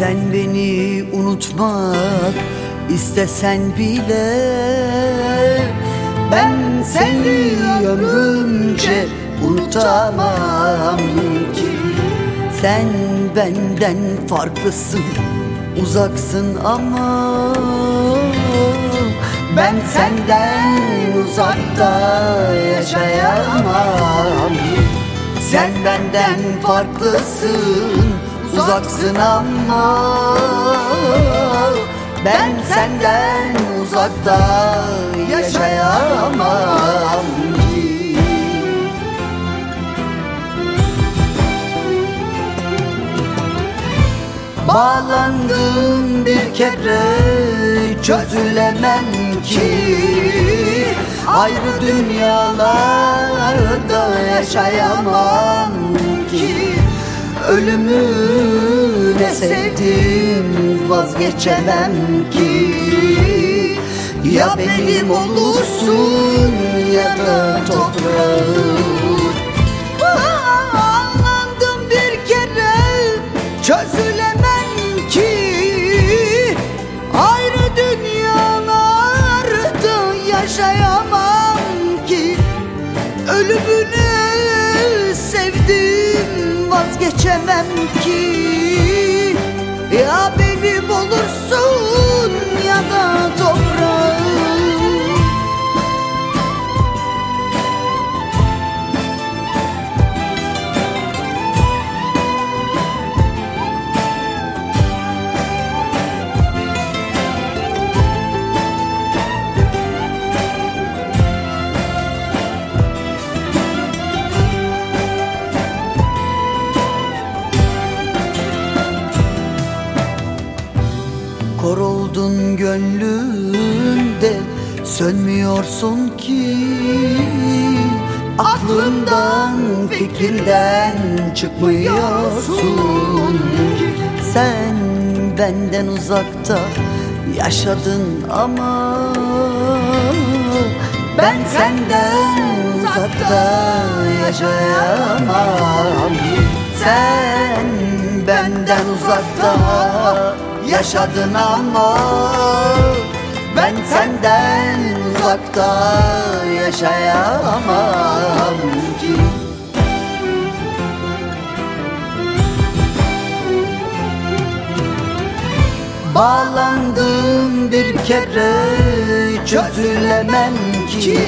Sen beni unutmak istesen bile Ben seni ömrümce unutamam. Ki Sen benden farklısın, uzaksın ama Ben senden uzakta yaşayamam. Sen benden farklısın uzaksın ama Ben senden uzakta yaşayamam. Ki Bağlandım bir kere çözülemem ki. Ayrı dünyalarda yaşayamam ki. Ölümü sevdim vazgeçemem ki. Ya benim olursun ya da toprağım Anlandım bir kere çözülemem ki. Ayrı dünyalarda yaşayamam ki. Ölümünü sevdim vazgeçemem ki Ya benim olursun oldun gönlümde sönmüyorsun ki. Aklımdan fikrimden çıkmıyorsun. Sen benden uzakta yaşadın ama Ben senden uzakta yaşayamam. Sen benden uzakta yaşadın ama Ben senden uzakta yaşayamam ki. Bağlandım bir kere çözülemem ki.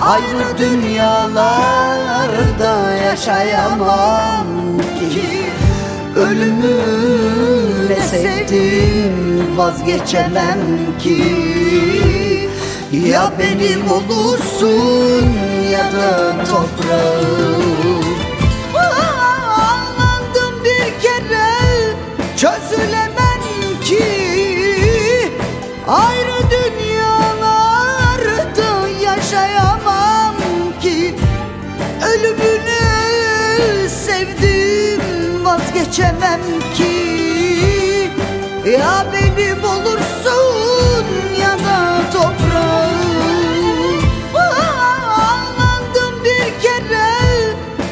Ayrı dünyalarda yaşayamam ki Ölümü sevdim vazgeçemem ki. Ya benim olursun ya da toprağım vazgeçemem ki. Ya benim olursun ya da toprağım Anlandım bir kere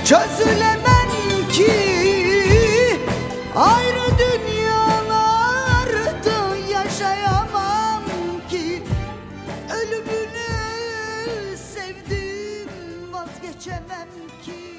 çözülemem ki. Ayrı dünyalarda yaşayamam ki. Ölümünü sevdim vazgeçemem ki